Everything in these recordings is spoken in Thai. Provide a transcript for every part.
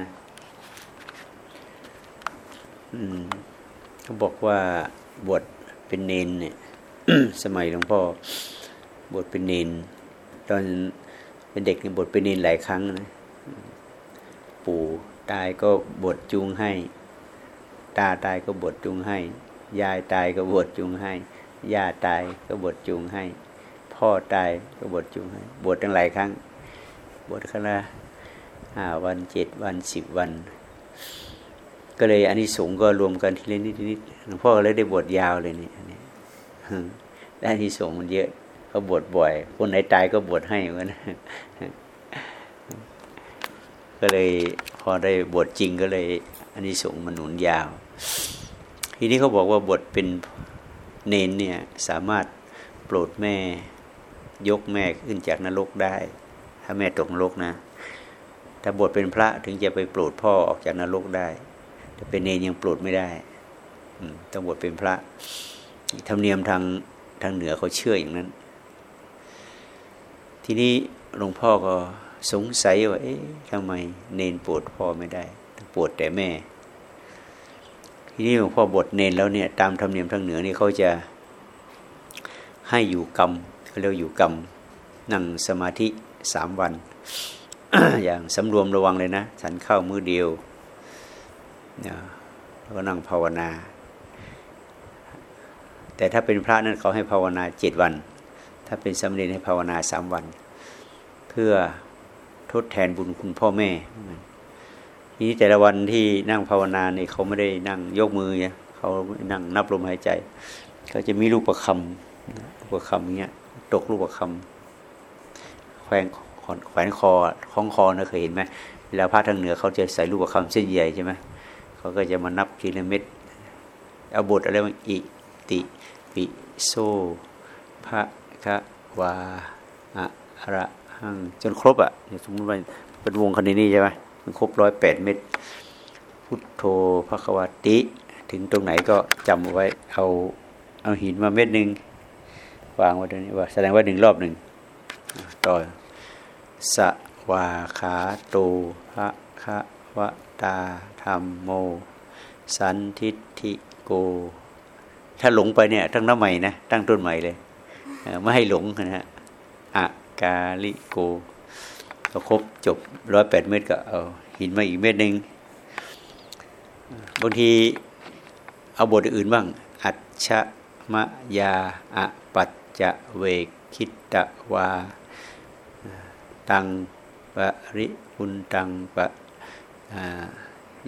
นะอืมเขาบอกว่าบวชเป็นเนนเนี่ย สมัยหลวงพ่อบวชเป็นเนนตอนเป็นเด็กเนี่ยบวชเป็นเนนหลายครั้งนะปู่ตายก็บวชจูงให้ ตาตายก็บวชจูงให้ ยายตายก็บวชจูงให้ย่าตายก็บวชจูงให้ พ่อตายก็บวชจูงให้บวชตั้งหลายครั้งบวชคณะ ห้าวันเจ็ดวันสิบวัน ก็เลยอันนี้สงก็รวมกันทีละนิดนิดหลวงพ่อก็เลยได้บวชยาวเลยนี่อันนี้ได้อันนี้สงมันเยอะก็บวชบ่อย คนไหนตายก็บวชให้เหมือนกันก็เลยพอได้บวชจริงก็เลย อันนี้สงมันหนุนยาว ทีนี้เขาบอกว่าบวชเป็นเนนเนี่ยสามารถโปรดแม่ยกแม่ขึ้นจากนรกได้ ถ้าแม่ตกนรกนะ ถ้าบวชเป็นพระถึงจะไปโปรดพ่อออกจากนรกได้ แต่เป็นเนนยังโปรดไม่ได้ต้องบวชเป็นพระธรรมเนียมทางทางเหนือเขาเชื่ออย่างนั้น ทีนี้หลวงพ่อก็สงสัยว่า เอ๊ะทำไมเนนปวดพ่อไม่ได้ปวดแต่แม่ ทีนี้หลวงพ่อบวชเนนแล้วเนี่ย ตามธรรมเนียมทางเหนือนี่เขาจะให้อยู่กรรมเขาเรียกอยู่กรรมนั่งสมาธิสามวัน อย่างสำรวมระวังเลยนะ ฉันเข้ามือเดียวแล้วก็นั่งภาวนา แต่ถ้าเป็นพระนั้นเขาให้ภาวนาเจ็ดวัน ถ้าเป็นสมเด็จให้ภาวนาสามวัน เพื่อทดแทนบุญคุณพ่อแม่ทีนี้แต่ละวันที่นั่งภาวนาเนี่ยเขาไม่ได้นั่งยกมือเนี่ยเขานั่งนับลมหายใจ ก็จะมีลูกประคำลูกประคำเงี้ยตกลูกประคำแขวน แขวนคอคล้องคอนะเคยเห็นไหมเวลาพระทางเหนือเขาจะใส่ลูกประคำเส้นใหญ่ใช่ไหมเขาก็จะมานับทีลเม็ดเอาบทอะไรมาอิติปิโซพระคะวาอะระหังจนครบอะสมมติว่าเป็นวงคดีนี้ใช่ไหมมันครบร้อยแปดเม็ดพุทโธพระควาติ ถึงตรงไหนก็จำไว้เอาเอาหินมาเม็ดหนึ่งวางไว้ตรงนี้ว่าแสดงว่าหนึ่งรอบหนึ่งต่อ สวาขาโตพระคะวตาธรรมโม สันทิทิโก ถ้าหลงไปเนี่ย ตั้งน้ำใหม่นะตั้งต้นใหม่เลยไม่ให้หลงนะฮะอากาลิโกก็ครบจบร้อยแปดเมตรก็เอาหินมาอีกเม็ดหนึ่งบางทีเอาบทอื่นบ้าง อัจฉมยาอะปัจจะเวคิตะวา ตังปริปุนตังปะ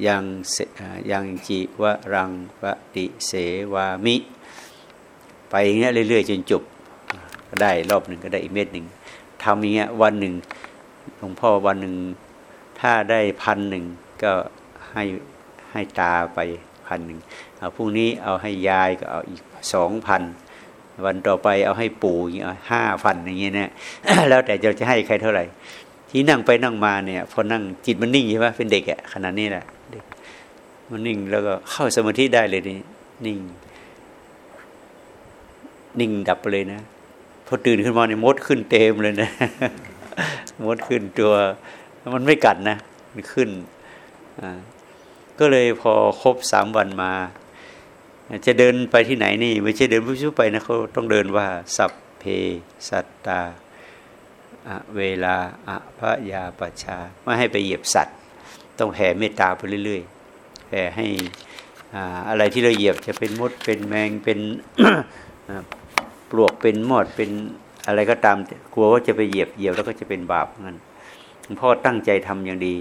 ยังยังจิวรังปฏิเสวามิ ไปอย่างเงี้ยเรื่อยๆจนจบก็ได้รอบหนึ่งก็ได้อีกเม็ดหนึ่งทำอย่างเงี้ยวันหนึ่งหลวงพ่อวันหนึ่งถ้าได้พันหนึ่งก็ให้ให้ตาไปพันหนึ่งเอาพรุ่งนี้เอาให้ยายก็เอาอีกสองพัน วันต่อไปเอาให้ปู่ห้าพันอย่างเงี้ยนะแล้วแต่จะจะให้ใครเท่าไหร่ ที่นั่งไปนั่งมาเนี่ยพอนั่งจิตมันนิ่งใช่ไหมเป็นเด็กอะขนาดนี้แหละเด็กมันนิ่งแล้วก็เข้าสมาธิได้เลยนี่นิ่ง นิ่งดับไปเลยนะพอตื่นขึ้นมาเนี่ยมดขึ้นเต็มเลยนะมดขึ้นตัวมันไม่กัดนะมันขึ้นอ่าก็เลยพอครบสามวันมา จะเดินไปที่ไหนนี่ ไม่ใช่เดินผู้ไปนะเขาต้องเดินว่า สัพเพสัตตาเวลาอะพระยาปชาไม่ให้ไปเหยียบสัตว์ ต้องแผ่เมตตาไปเรื่อยๆแผ่ให้อะไรที่เราเหยียบจะเป็นมดเป็นแมงเป็นปลวกเป็นมอดเป็นอะไรก็ตามกลัวว่าจะไปเหยียบเหยียบแล้วก็จะเป็นบาปงั้นพ่อตั้งใจทำอย่างดี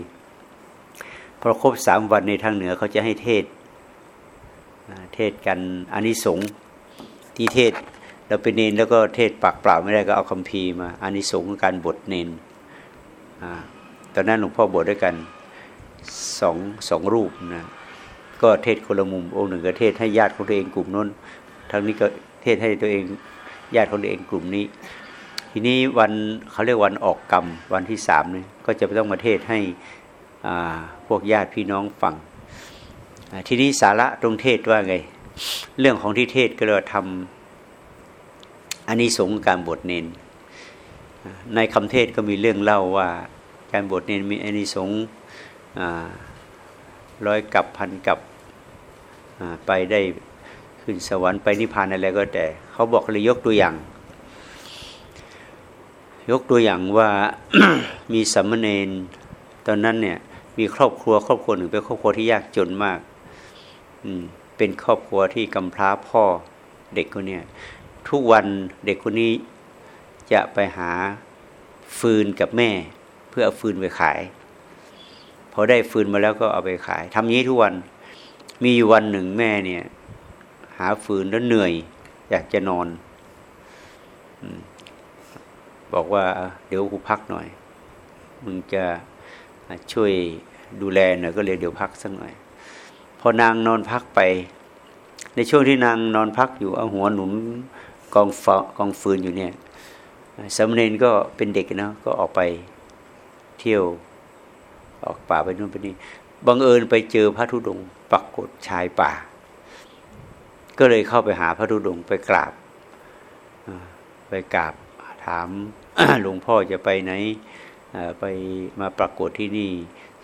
พอครบสามวันในทางเหนือเขาจะให้เทศ เทศกันอานิสงส์ที่เทศเราเป็นเนนแล้วก็เทศปากเปล่าไม่ได้ก็เอาคำพีมาอานิสงส์การบทเนนตอนนั้นหลวงพ่อบทด้วยกันสองสองรูปนะก็เทศคนละมุมองค์หนึ่งก็เทศให้ญาติของตัวเองกลุ่มน้นทางนี้ก็เทศให้ตัวเองญาติของตัวเองกลุ่มนี้ ทีนี้วันเขาเรียกวันออกกรรมวันที่สามเนี่ยก็จะต้องมาเทศให้พวกญาติพี่น้องฟัง ทีนี้สาระตรงเทศว่าไง เรื่องของที่เทศก็เราทำอันนี้สงการบทเนนในคำเทศก็มีเรื่องเล่าว่า การบทเนนมีอันนี้สงร้อยกับพันกับไปได้ขึ้นสวรรค์ไปนิพพานอะไรก็แต่ เขาบอกเลยยกตัวอย่าง ยกตัวอย่างว่ามีสัมมเนนตอนนั้นเนี่ยมีครอบครัวครอบครัวหนึ่งเป็นครอบครัวที่ยากจนมาก เป็นครอบครัวที่กำพร้าพ่อเด็กคนนี้ทุกวันเด็กคนนี้จะไปหาฟืนกับแม่ เพื่อเอาฟืนไปขายพอได้ฟืนมาแล้วก็เอาไปขายทำนี้ทุกวันมีวันหนึ่งแม่เนี่ย หาฟืนแล้วเหนื่อย อยากจะนอนบอกว่า เดี๋ยวกูพักหน่อย มึงจะช่วยดูแลหน่อยก็เลยเดี๋ยวพักสักหน่อย พอนางนอนพักไป ในช่วงที่นางนอนพักอยู่เอาหัวหนุนกองฟกองฟืนอยู่เนี่ยสมเณรก็เป็นเด็กนะก็ออกไปเที่ยวออกป่าไปนู่นไปนี่บังเอิญไปเจอพระธุดงค์ปรากฏชายป่า ก็เลยเข้าไปหาพระธุดงค์ไปกราบไปกราบถามหลวงพ่อจะไปไหนไปมาปรากฏที่นี่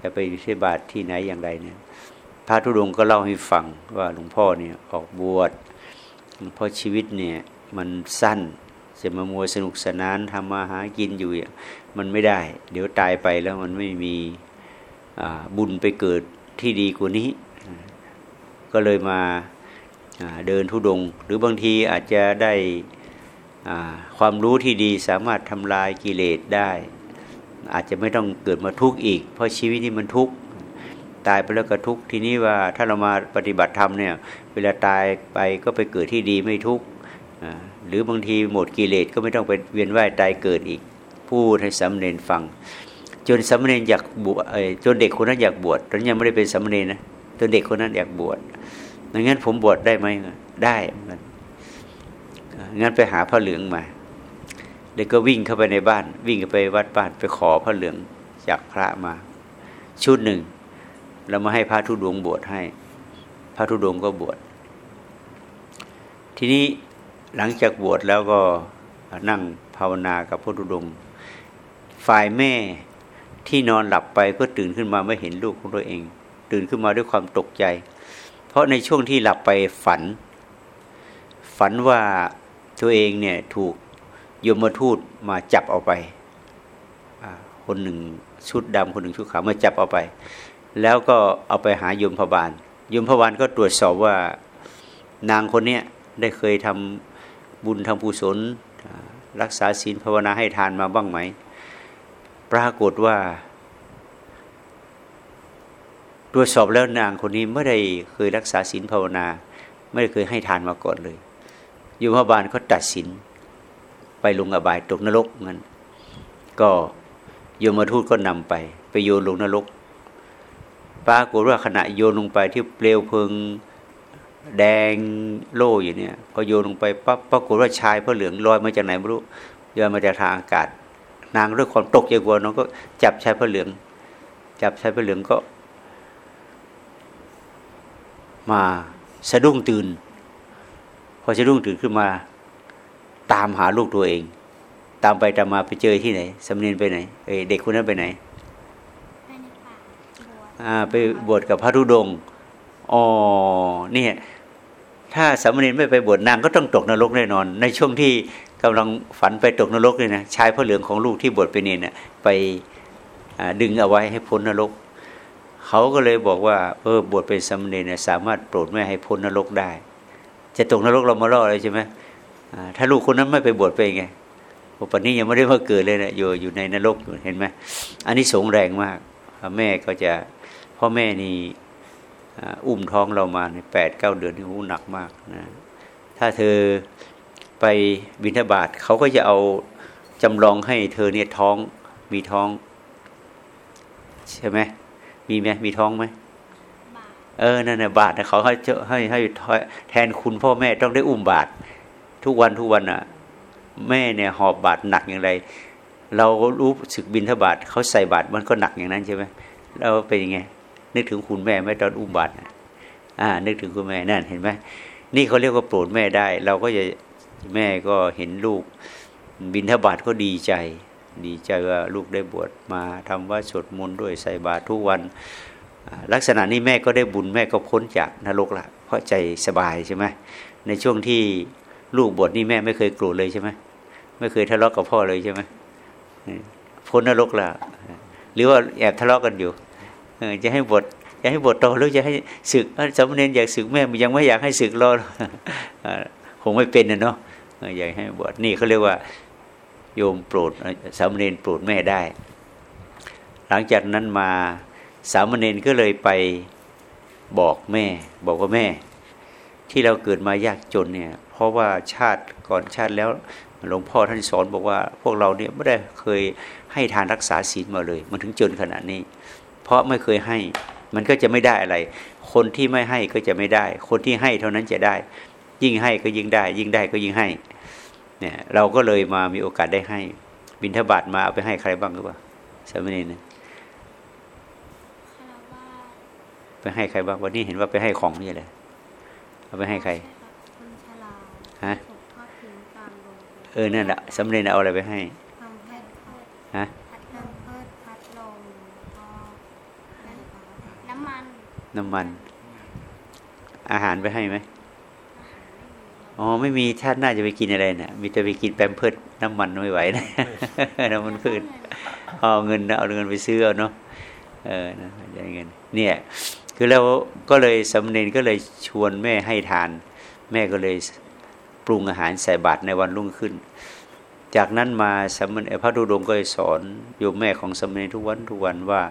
จะไปเทบาทที่ไหนอย่างไรเนี่ย พระธุดงค์ก็เล่าให้ฟังว่าหลวงพ่อเนี่ยออกบวชเพราะชีวิตเนี่ยมันสั้นจะมามัวสนุกสนานทำมาหากินอยู่มันไม่ได้ เดี๋ยวตายไปแล้วมันไม่มีบุญไปเกิดที่ดีกว่านี้ ก็เลยมาเดินทุดง หรือบางทีอาจจะได้ความรู้ที่ดีสามารถทำลายกิเลสได้ อาจจะไม่ต้องเกิดมาทุกข์อีก เพราะชีวิตนี้มันทุกข์ ตายไปแล้วก็ทุกข์ทีนี้ว่าถ้าเรามาปฏิบัติธรรมเนี่ย เวลาตายไปก็ไปเกิดที่ดีไม่ทุกข์หรือบางทีหมดกิเลสก็ไม่ต้องไปเวียนว่ายตายเกิดอีก พูดให้สำเร็จฟัง จนสามเณรอยากบวชจนเด็กคนนั้นอยากบวชตอนนี้ยังไม่ได้เป็นสามเณรนะจนเด็กคนนั้นอยากบวชดังนั้นผมบวชได้ไหมได้มันงั้นไปหาพระเหลืองมาเด็กก็วิ่งเข้าไปในบ้าน วิ่งไปวัดบ้านไปขอพระเหลืองจากพระมา ชุดหนึ่ง เรามาให้พระทุดงบวชให้ พระทุดงก็บวชทีนี้หลังจากบวชแล้วก็นั่งภาวนากับพระทุดงฝ่ายแม่ที่นอนหลับไปเพื่อตื่นขึ้นมาไม่เห็นลูกของตัวเอง ตื่นขึ้นมาด้วยความตกใจ เพราะในช่วงที่หลับไปฝัน ฝันว่าตัวเองเนี่ยถูกยมทูตมาจับเอาไปคนหนึ่งชุดดำคนหนึ่งชุดขาวมาจับเอาไป แล้วก็เอาไปหายมพบาลยมพบาลก็ตรวจสอบว่านางคนนี้ได้เคยทำบุญทำกุศลรักษาศีลภาวนาให้ทานมาบ้างไหม ปรากฏว่า ตรวจสอบแล้วนางคนนี้ไม่ได้เคยรักษาศีลภาวนา ไม่ได้เคยให้ทานมาก่อนเลยยู่พบาลก็ตัดสิน ไปลงอบายตกนรกงั้นก็โยมทูตก็นำไป ไปโยนลงนรก ปรากฏว่าขณะโยนลงไปที่เปลวเพลิงแดงโล่อยู่เนี่ยพอโยนลงไปปั๊บปรากฏว่าชายพระเหลืองลอยมาจากไหนไม่รู้ลอยมาจากทางอากาศ นางด้วยความตกใจกลัวน้องก็จับชายพระเหลือง จับชายพระเหลืองก็ มาสะดุ้งตื่น พอสะดุ้งตื่นขึ้นมา ตามหาลูกตัวเอง ตามไปตามมาไปเจอที่ไหนสำเนียนไปไหนเเด็กคนนั้นไปไหน ไปบวชกับพระธุดงอ๋อเนี่ยถ้าสามเณรไม่ไปบวชนางก็ต้องตกนรกแน่นอน ในช่วงที่กำลังฝันไปตกนรกเลยนะชายพระเหลืองของลูกที่บวชไปเนี่ยไปดึงเอาไว้ให้พ้นนรก เขาก็เลยบอกว่าเออบวชเป็นสามเณรเนี่ยสามารถโปรดแม่ให้พ้นนรกได้ จะตกนรกเรามาล่อเลยใช่ไหมถ้าลูกคนนั้นไม่ไปบวชไปไงปัจนี้ยังไม่ได้มาเกิดเลยนะอยู่อยู่ในนรกอยู่เห็นไหมอันนี้สงแรงมาก แม่ก็จะ พ่อแม่นี่อุ้มท้องเรามาในแปดเก้าเดือนนี่หูหนักมากนะถ้าเธอไปบิณฑบาตเขาก็จะเอาจำลองให้เธอเนี่ยท้องมีท้อง ใช่ไหมมีไหมมีท้องไหมเออนั่นน่ะบาทนะเขาให้ให้ให้แทนคุณพ่อแม่ต้องได้อุ้มบาท ทุกวันทุกวันอะ แม่เนี่ยหอบบาทหนักอย่างไร เรารู้สึกบินทบาทเขาใส่บาทมันก็หนักอย่างนั้นใช่ไหมเราเป็นยังไง นึกถึงคุณแม่ไม่ตอนอุ้มบาทอ่า นึกถึงคุณแม่นั่นเห็นไหมนี่เขาเรียกว่าโปรดแม่ได้ เราก็จะแม่ก็เห็นลูก บินทบาทก็ดีใจ ดีใจว่าลูกได้บวชมาทำว่าสวดมนต์ด้วยใส่บาตรทุกวัน ลักษณะนี้แม่ก็ได้บุญแม่ก็พ้นจากนรกละเพราะใจสบายใช่ไหมในช่วงที่ลูกบวชนี่แม่ไม่เคยโกรธเลยใช่ไหมไม่เคยทะเลาะกับพ่อเลยใช่ไหมพ้นนรกละหรือว่าแอบทะเลาะกันอยู่ จะให้บวชจะให้บวชโตหรือจะให้ศึกสามเณรอยากศึกแม่ยังไม่อยากให้ศึกรอคงไม่เป็นนะเนาะอยากให้บวชนี่เขาเรียกว่า โยมโปรดสามเณรโปรดแม่ได้ หลังจากนั้นมาสามเณรก็เลยไปบอกแม่ บอกว่าแม่ ที่เราเกิดมายากจนเนี่ย เพราะว่าชาติก่อนชาติแล้วหลวงพ่อท่านสอนบอกว่า พวกเราเนี่ยไม่ได้เคยให้ทานรักษาศีลมาเลย มันถึงจนขนาดนี้ เพราะไม่เคยให้ มันก็จะไม่ได้อะไร คนที่ไม่ให้ก็จะไม่ได้ คนที่ให้เท่านั้นจะได้ ยิ่งให้ก็ยิ่งได้ ยิ่งได้ก็ยิ่งให้ เนี่ย เราก็เลยมามีโอกาสได้ให้ บิณฑบาตมาเอาไปให้ใครบ้างหรือเปล่าสามเณรนะไปให้ใครบ้างวันนี้เห็นว่าไปให้ของนี่แหละเอาไปให้ใครฮะเออนั่นแหละสำเร็จเอาอะไรไปให้ฮะน้ำมั นน้ำมัน อาหารไปให้ไหมอ๋อไม่มีท่านน่าจะไปกินอะไรนะ่ะ มีแต่ไปกินแปมเพิดน้ำมันไม่ไหวนะน้ำมันพืชเอาเงินเอาเงินไปซื้อเอาเนาะเออนะอย่างเงิน เนี่ย คือเราก็เลยสำเนนก็เลยชวนแม่ให้ทาน แม่ก็เลยปรุงอาหารใส่บาตรในวันรุ่งขึ้น จากนั้นมาสมณพระดุดงก็สอนโยมแม่ของสมณเณรทุกวันทุกวันว่า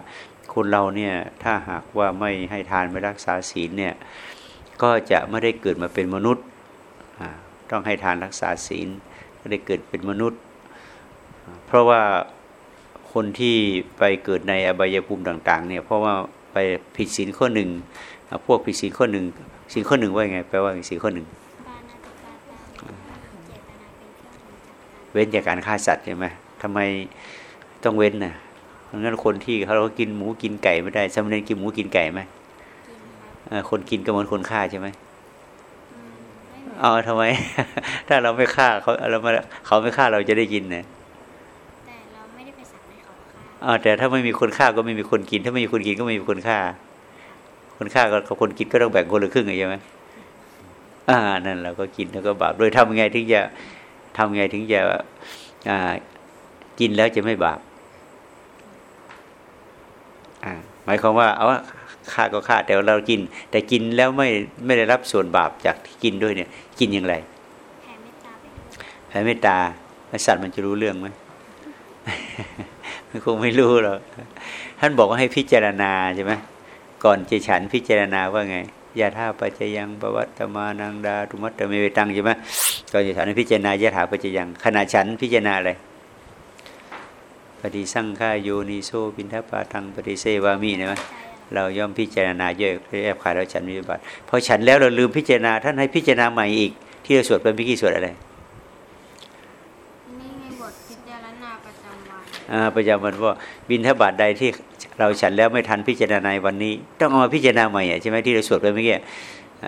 คนเราเนี่ยถ้าหากว่าไม่ให้ทานไม่รักษาศีลเนี่ยก็จะไม่ได้เกิดมาเป็นมนุษย์ ต้องให้ทานรักษาศีลก็ได้เกิดเป็นมนุษย์ เพราะว่าคนที่ไปเกิดในอบายภูมิต่าง ๆ เนี่ยเพราะว่าไปผิดศีลข้อหนึ่งพวกผิดศีลข้อหนึ่งศีลข้อหนึ่งว่าไงแปลว่าศีลข้อหนึ่งเว้นจากการฆ่าสัตว์ใช่ไหมทำไมต้องเว้นนะเพราะ งั้นคนที่เขาเรากินหมูกินไก่ไม่ได้สมเด็จกินหมูกินไก่ไหมคนกินก็เหมือนคนฆ่าใช่ไหมเอาทำไม ถ้าเราไม่ฆ่าเขาเราไม่เขาไม่ฆ่าเราจะได้กินเนี่ยแต่เราไม่ได้ไปสั่งให้เขาฆ่าอ๋อแต่ถ้าไม่มีคนฆ่าก็ไม่มีคนกิน ถ้าไม่มีคนกินก็ไม่มีคนฆ่า คนฆ่ากับคนกินก็ต้องแบ่งคนละครึ่งใช่ไหมอ่านั่นเราก็กินแล้วก็บาปโดยทำไงถึงจะทำไงถึงจะอ่ากินแล้วจะไม่บาปอ่า หมายความว่าเอาฆ่าก็ฆ่าแต่เรากิน แต่กินแล้วไม่ไม่ได้รับส่วนบาปจากที่กินด้วยเนี่ย กินอย่างไรแผ่เมตตาแผ่เมตตาสัตว์มันจะรู้เรื่องไหมมันคงไม่รู้หรอกท่านบอกว่าให้พิจารณาใช่ไหมก่อนจะฉันพิจารณาว่าไงยาธาปัจจยังปวัตตมานังดาตุมัตตเมเวตังใช่ไหมก่อนจะฉันพิจารณายาธาปัจจยังขณะฉันพิจารณาอะไร ปฏิสังขาโยนิโซปินทปาทังปฏิเสวามีนะไหมเราย่อมพิจารณาเยอะแอบขายแล้วฉันมีบัติพอฉันแล้วเราลืมพิจารณาท่านให้พิจารณาใหม่อีก ที่เราสวดเป็นพิกี้สวดอะไรนี่ไงบทพิจารณาประจำวันอ่าประจำวันว่าบินทบาทใดที่เราฉันแล้วไม่ทันพิจารณาวันนี้ ต้องเอามาพิจารณาใหม่ใช่ไหมที่เราสวดไปเมื่อกี้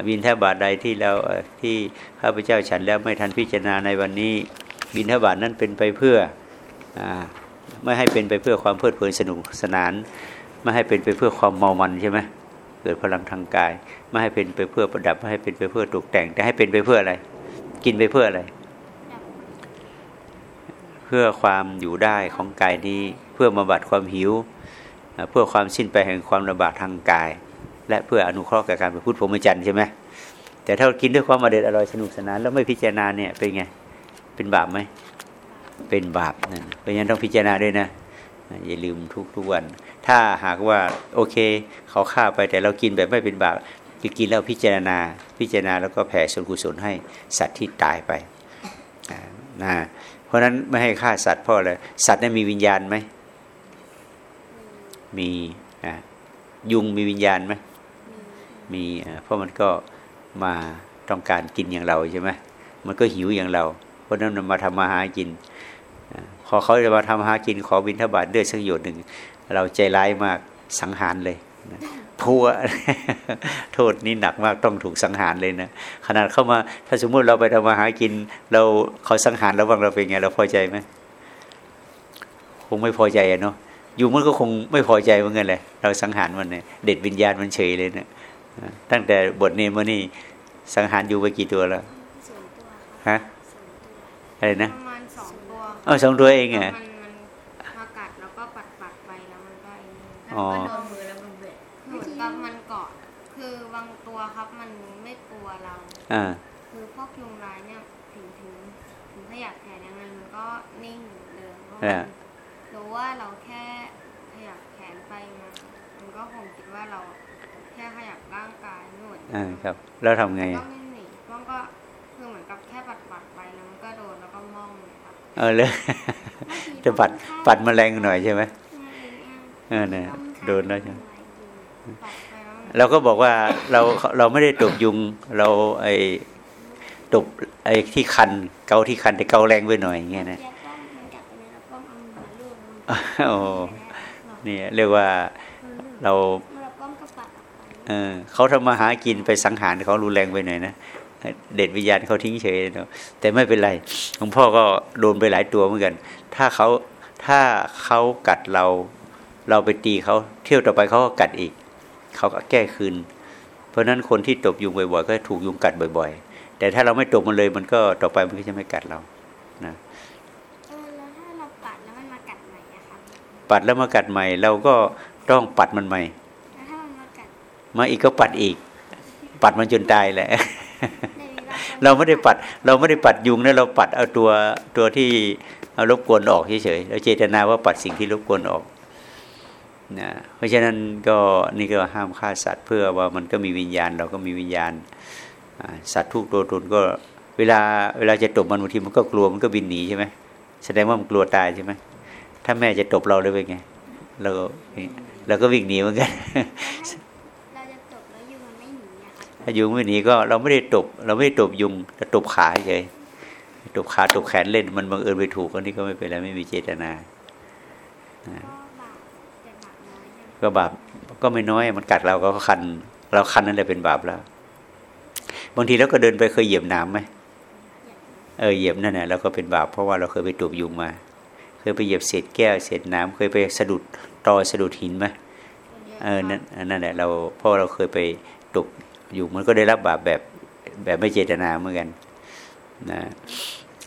บินทบาทใดที่เราที่ข้าพเจ้าฉันแล้วไม่ทันพิจารณาในวันนี้ บินทบาทนั้นเป็นไปเพื่ออ ไม่ให้เป็นไปเพื่อความเพลิดเพลินสนุกสนาน ไม่ให้เป็นไปเพื่อความเมามันใช่ไหมเกิดพลังทางกาย ไม่ให้เป็นไปเพื่อประดับไม่ให้เป็นไปเพื่อตกแต่ง แต่ให้เป็นไปเพื่ออะไร กินไปเพื่ออะไร เพื่อความอยู่ได้ของกายนี้ เพื่อบำบัดความหิว เพื่อความสิ้นไปแห่งความลำบากทางกาย และเพื่ออนุเคราะห์กับการไปพุทธพรหมจรรย์ใช่ไหมแต่ถ้ากินด้วยความอเด็ดอร่อยสนุกสนานแล้วไม่พิจารณาเนี่ยเป็นไง เป็นบาปไหม เป็นบาปนั่นเพราะฉะนั้นต้องพิจารณาด้วยนะอย่าลืมทุกทุกวัน ถ้าหากว่าโอเค เขาฆ่าไปแต่เรากินแบบไม่เป็นบาปคือกินแล้วพิจารณาพิจารณาแล้วก็แผ่ส่วนกุศลให้สัตว์ที่ตายไปนะเพราะฉะนั้นไม่ให้ฆ่าสัตว์เพราะอะไรสัตว์นั้นมีวิญญาณไหมมีนะยุงมีวิญญาณไหมมีเพราะมันก็มาต้องการกินอย่างเราใช่ไหมมันก็หิวอย่างเรา เพราะนั้นมันมาทำมาหากิน พอเขาจะมาทำหากินขอบินทบาทเลือดสักหยดหนึ่ง เราใจร้ายมากสังหารเลยพัวโทษนี้หนักมากต้องถูกสังหารเลยนะขนาดเข้ามาถ้าสมมุติเราไปทำมาหากิน เราเขาสังหารระวังเราเป็นไงเราพอใจไหมคงไม่พอใจอะเนาะอยุงมันก็คงไม่พอใจเหมือนกันเลยเราสังหารมันเนี่ยเด็ดวิญญาณมันเฉยเลยเนี่ยตั้งแต่บทเนมมานี่สังหารอยู่ไปกี่ตัวแล้วฮะอะไรนะ เออสองตัวเองเหรอมันมันมากัดแล้วก็ปัดปัดๆไปแล้วมันก็ไอ้นี่อ๋อแล้วก็โดนมือแล้วมันเวทเหมือนกับมันเกาะคือบางตัวครับมันไม่กลัวเราอ่าคือพวกยุงลายเนี่ยถึงถึงถึงขยับแขนยังไงมันก็นิ่งอยู่เลยเพราะอ่ามันรู้ว่าเราแค่ขยับแขนไปมามันก็คงคิดว่าเราแค่ขยับร่างกายไม่เหมือนอ่าครับ แล้วทำไงก็อะไม่หนีป้องก็คือเหมือนกับแค่ปัดปัดๆไปแล้วมันก็โดนแล้วก็มอง เลยครับเออเลยจะปัดปัดแมลงหน่อยใช่ไหมเออเนี่ยโดนแล้วใช่ไหมปัดไปแล้วมันเราก็บอกว่าเราเราไม่ได้ตบยุง เราไอ้ตบไอ้ที่คัน เกาที่คันแต่เกาแรงไปหน่อยอย่างเงี้ยนะเรียกว่ามันกัดไปแล้วป้องเอามือลูบมันโอ้นี่เรียกว่าเราเราป้องก็ปัดออกไปเออเขาทำมาหากินไปสังหารเขารุนแรงไปหน่อยนะ เด็ดวิญญาณเขาทิ้งเฉยเนอะแต่ไม่เป็นไรหลวงพ่อก็โดนไปหลายตัวเหมือนกัน ถ้าเขาถ้าเขากัดเรา เราไปตีเขาเที่ยวต่อไปเขาก็กัดอีก เขาก็แก้คืน เพราะฉะนั้นคนที่ตบยุงบ่อยๆ ก็ถูกยุงกัดบ่อย ๆ แต่ถ้าเราไม่ตบมันเลยมันก็ต่อไปมันก็จะไม่กัดเรานะเออแล้วถ้าเราปัดแล้วมันมากัดใหม่อะครับปัดแล้วมากัดใหม่ เราก็ต้องปัดมันใหม่แล้วถ้ามันมากัดมาอีกก็ปัดอีก ปัดมันจนตายแหละใน เราไม่ได้ปัด เราไม่ได้ปัดยุงนะเราปัดเอาตัวตัวที่เอารบกวนออกเฉยๆเราเจตนาว่าปัดสิ่งที่รบกวนออกนะเพราะฉะนั้นก็นี่ก็ห้ามฆ่าสัตว์เพื่อว่ามันก็มีวิญญาณ เราก็มีวิญญาณสัตว์ทุกตัวตนก็เวลาเวลาจะตบมันบางทีมันก็กลัวมันก็บินหนีใช่ไหมแสดงว่ามันกลัวตายใช่ไหมถ้าแม่จะตบเราเลยเป็นไงเราก็เราก็วิ่งหนีเหมือนกัน ถ้ายุงไม่หนีก็เราไม่ได้ตบ เราไม่ได้ตบยุงแต่ตบขาเฉยตบขาตบแขนเล่น มันบังเอิญไปถูกอันนี้ก็ไม่เป็นไรไม่มีเจตนาก็บาปก็บาปก็ไม่น้อย มันกัดเราก็คัน เราคันนั่นแหละเป็นบาปแล้ว บางทีเราก็เดินไปเคยเหยียบน้ำไหมเออเหยียบนั่นแหละเราก็เป็นบาปเพราะว่าเราเคยไปตบยุงมา เคยไปเหยียบเศษแก้วเศษน้ำเคยไปสะดุดตอสะดุดหินไหมเออนั่นนั่นแหละเราเพราะเราเคยไปตบ อยุงมันก็ได้รับบาปแบบแบบไม่เจตนาเหมือนกันนะ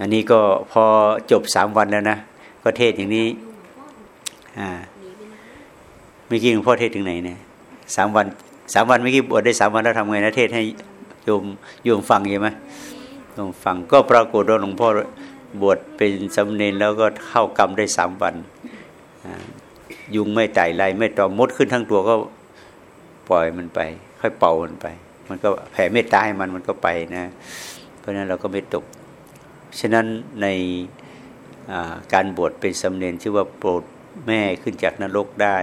อันนี้ก็พอจบสามวันแล้วนะก็เทศอย่างนี้อ่าเมื่อกี้หลวงพ่อเทศถึงไหนเนี่ยสามวันสามวันเมื่อกี้บวชได้สามวันแล้วทำไงนะเทศให้โยมโยมฟังใช่ไหมโยมฟังก็ปรากฏว่าหลวงพ่อบวชเป็นสำเนนแล้วก็เข้ากรรมได้สามวันยุงไม่ไต่ไรไม่ตอมมดขึ้นทั้งตัวก็ปล่อยมันไป ค่อยเป่ามันไป มันก็แผ่เมตตาให้มันมันก็ไปนะ เพราะนั้นเราก็ไม่ตก ฉะนั้นในการบวชเป็นสำเนนชื่อว่าโปรดแม่ขึ้นจากนรกได้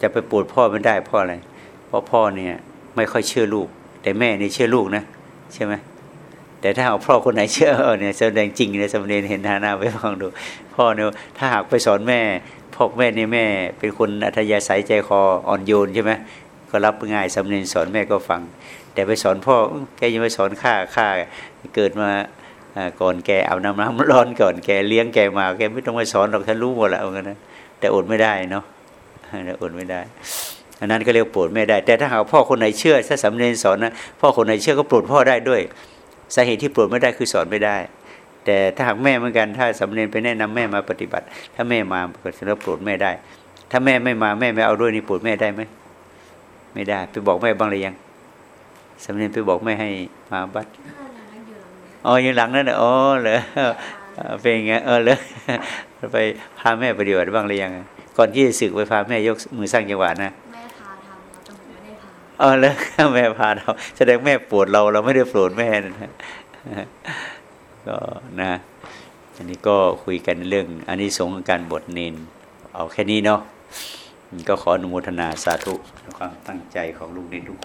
จะไปโปรดพ่อไม่ได้เพราะอะไร เพราะพ่อเนี่ยไม่ค่อยเชื่อลูก แต่แม่เนี่ยเชื่อลูกนะใช่ไหมแต่ถ้าเอาพ่อคนไหนเชื่อเนี่ยแสดงจริงเนี่ยสำเนียงเห็นหน้าหน้าไปฟังดู พ่อเนี่ยถ้าหากไปสอนแม่พ่อแม่เนี่ยแม่ เป็นคนอัธยาศัยใจคออ่อนโยนใช่ไหม ก็รับง่ายสำเนียงสอนแม่ก็ฟัง แต่ไปสอนพ่อแกยังไปสอนข้าข้าเกิดมาก่อนแกเอาน้ำน้ำร้อนก่อนแกเลี้ยงแกมาแกไม่ต้องมาสอนหรอกฉันรู้หมดแล้วเอางั้นนะแต่อดไม่ได้เนาะแต่อดไม่ได้อันนั้นก็เรียกโปรดแม่ได้ แต่ถ้าหากพ่อคนไหนเชื่อถ้าสำเนียงสอนนะพ่อคนไหนเชื่อก็โปรดพ่อได้ด้วยสาเหตุที่โปรดไม่ได้คือสอนไม่ได้ แต่ถ้าหากแม่เหมือนกันถ้าสำเนียงไปแนะนำแม่มาปฏิบัติ ถ้าแม่มาก็จะโปรดแม่ได้ ถ้าแม่ไม่มาแม่ไม่เอาด้วยนี่โปรดแม่ได้ไหม ไม่ได้ ไปบอกแม่บ้างหรือยังสำเนียงไปบอกแม่ให้มาบัดอ๋อยังหลังนั่นน่ะอ๋อเหรอเออเป็นไงเออเลยไปพาแม่ปฏิบัติบ้างหรือยังก่อนที่จะสึกไปพาแม่ยกมือสร้างจังหวะนะแม่พาทำแต่ผมไม่ได้พาเออแล้วแม่พาเราแสดงแม่ปวดเราเราไม่ได้โปรดแม่นะก็นะ อันนี้ก็คุยกันเรื่องอันนี้สงส์ของการบทเนนเอาแค่นี้เนาะ ก็ขออนุโมทนาสาธุในความตั้งใจของลูกในนทุกคน